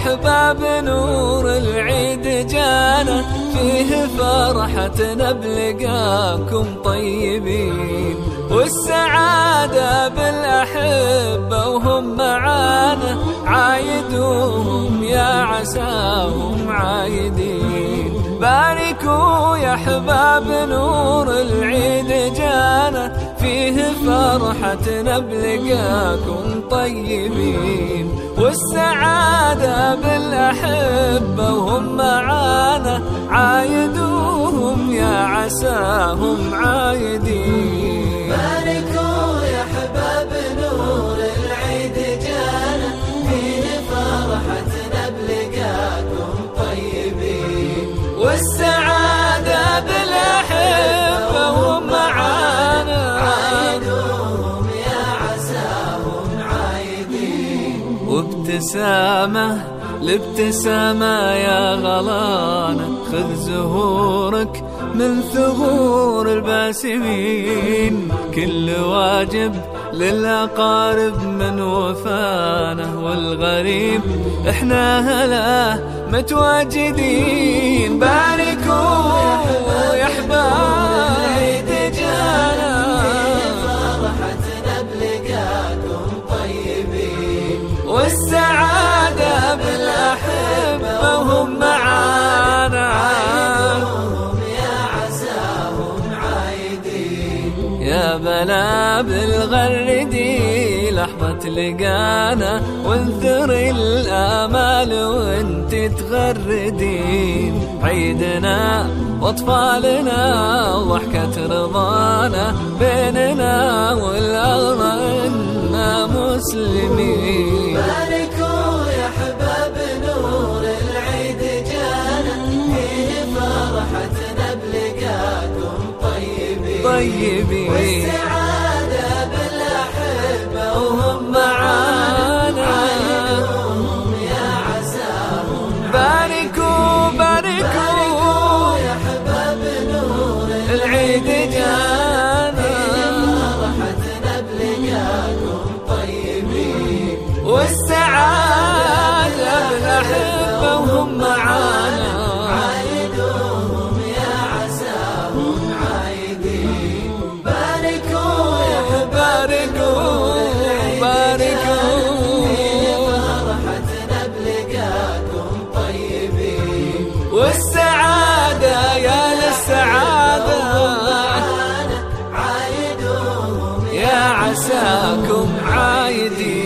أحباب نور العيد جانا فيه فرحتنا بلقاكم طيبين. والسعادة بالأحبة وهم معانا عايدوهم يا عساهم عايدين. باركوا يا أحباب نور العيد فيه فرحتنا بلقاكم طيبين والسعادة بالأحبة وهم معانا عايدوهم يا عساهم عايدين. باركوا يا حباب نور العيد جانا فيه فرحتنا بلقاكم طيبين. والسعادة وابتسامة الابتسامة يا غلانة. خذ زهورك من ثغور الباسمين. كل واجب للأقارب من وفانه والغريب. إحنا هلا متواجدين. باركوا يا حبايب فرحتنا بلقاكم طيبين. بلا بالغردي لحظة لقانا وانثر الآمال وانت تغردين عيدنا وأطفالنا وضحكة رضانا بيننا والله إنا مسلمين. باركوا يا حباب نور العيد جانا فيه فرحتنا طيبين عايدوهم يا عساكم عايدين